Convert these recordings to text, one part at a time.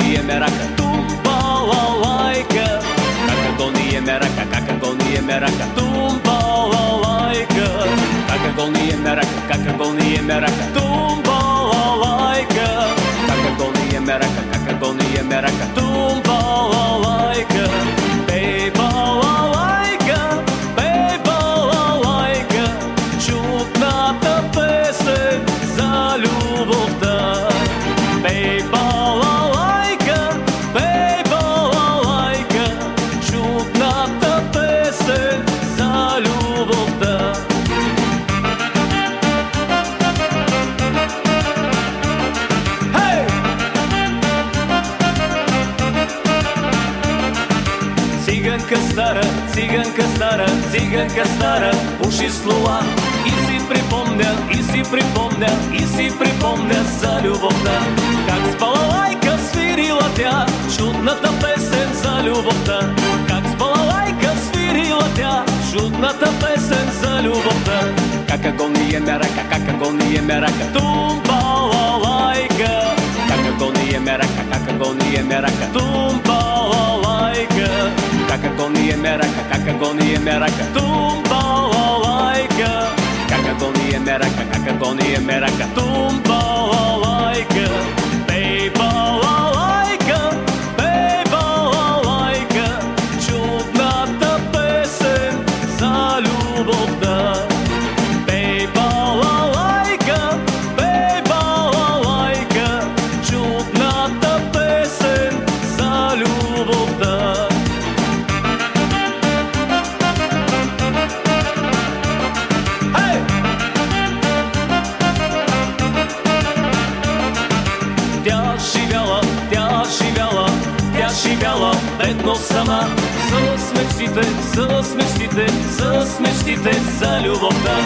Kakadoniemera, tumpalalaika. Kakadoniemera, kakadoniemera, tumpalalaika. Kakadoniemera, kakadoniemera, tumpalalaika. Kakadoniemera, kakadoniemera, tumpalalaika. Циганка стара, циганка стара, циганка стара, уши слова и си припомня, и си припомня, и си припомня за любовта. Как с балалайка свирила тя чудната песен за любовта. Как с балалайка свирила тя чудната песен за любовта. Как гони е мерака, как гони е мерака, тум балалайка. Как гони е мерака, как гони е мерака, тум мерака, как гони е мерака, тум балалайка. Как гони е мерака, как гони е мерака, тум балалайка. Бей балалайка, бей балалайка, чудната песен за любовта. Бедно сама. С мечтите, с мечтите, с мечтите за любовта.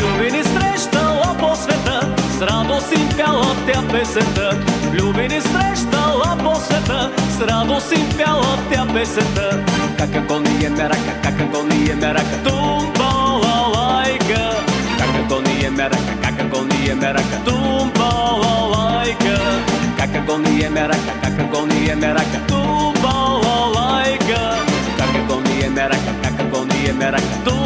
Любени срещала по света, с радост им пяла тя песента. Любени срещала по света, с радост им пяла тя песента. Как ако ни е мерака, как ако ни е мерака, тумбала лайка. Как ако ни е мерака, как ако ни е мерака, тумбала лайка. Как ако ни е мерака, как ако ни е мерака, тумбала лайка. Как ако ни е мерака, как ако ни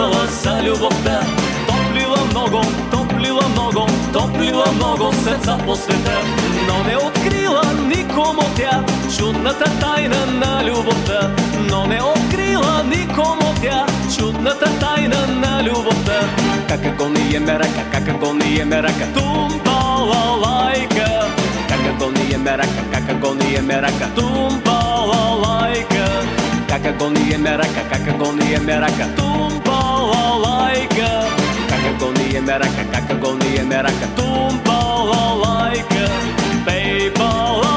разказвала за любовта. Топлила много, топлила много, топлила много сърца по света. Но не открила никому тя чудната тайна на любовта. Но не открила никому тя чудната тайна на любовта. Как ако ни е мерака, как ако ни е мерака, тумбала лайка. Как ако ни е мерака, как ако ни е мерака, тумбала лайка. kakagoniye meraka kakagoniye meraka tumbalaika kakagoniye meraka kakagoniye meraka tumbalaika baby